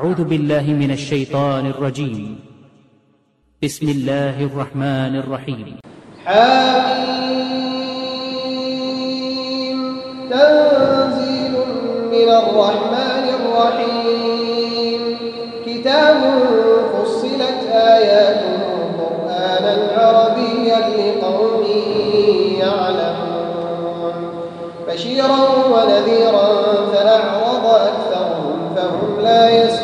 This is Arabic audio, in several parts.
أعوذ بالله من الشيطان الرجيم. بسم الله الرحمن الرحيم. حميم. تنزيل من الرحمن الرحيم. كتاب فصلت آياته قرآنا عربيا لقوم يعلمون. بشيرا ونذيرا فأعرض أكثرهم فهم لا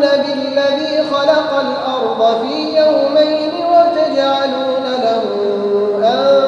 بالذي خلق الأرض في يومين وتجعلون له أندادا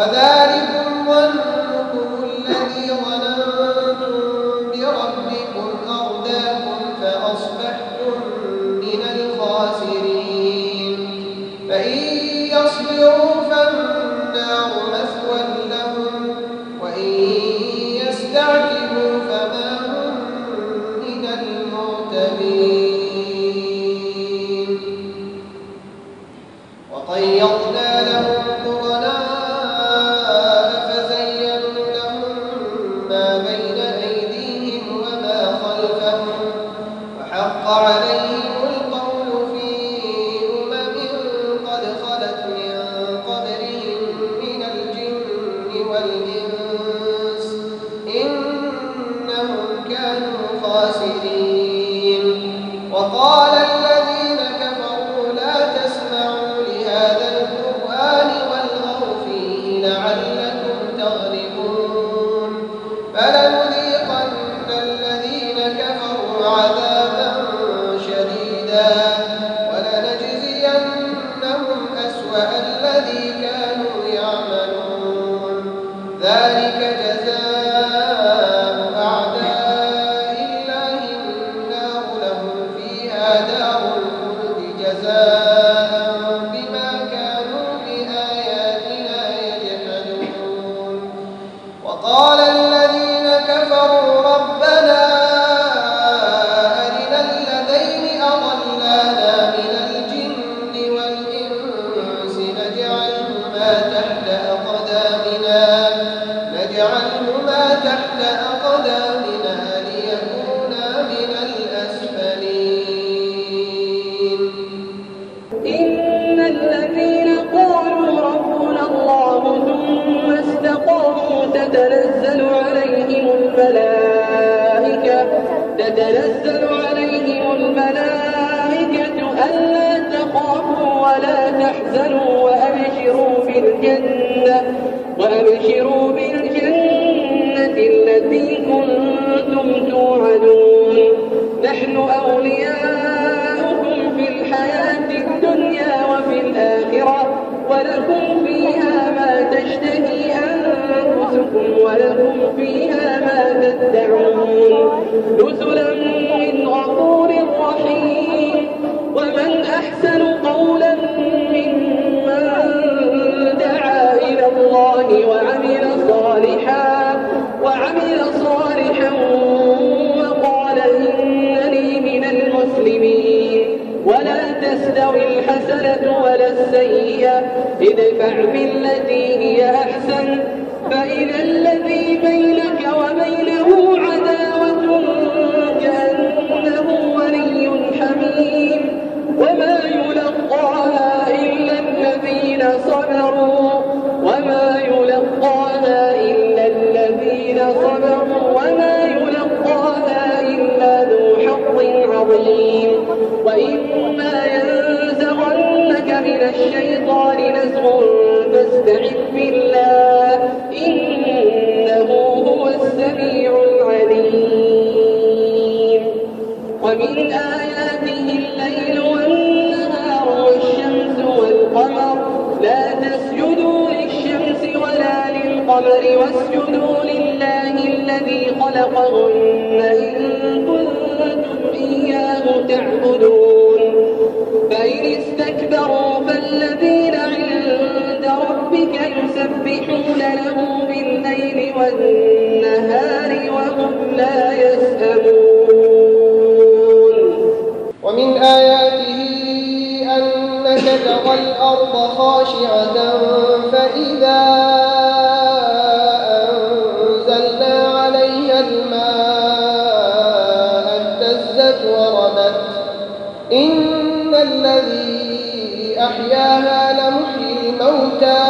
وذلكم ظن تنزلوا وأبشروا بالجنة وأبشروا بالجنة التي كنتم توعدون. نحن أولياؤكم في الحياة الدنيا وفي الآخرة ولكم فيها ما تشتهي أنفسكم ولكم فيها ما تدعون. نزلا تستوي الحسنة ولا السيئة. ادفع بالتي هي أحسن. فإذا الذي بينك وبينه الماء اهتزت وربت. إن الذي أحياها لمحيي الموتى.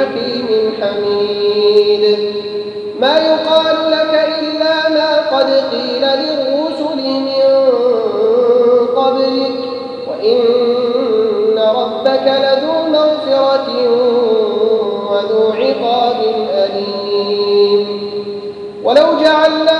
حكيم حميد. ما يقال لك إلا ما قد قيل للرسل من قبلك وإن ربك لذو مغفرة وذو عقاب أليم. ولو جعلنا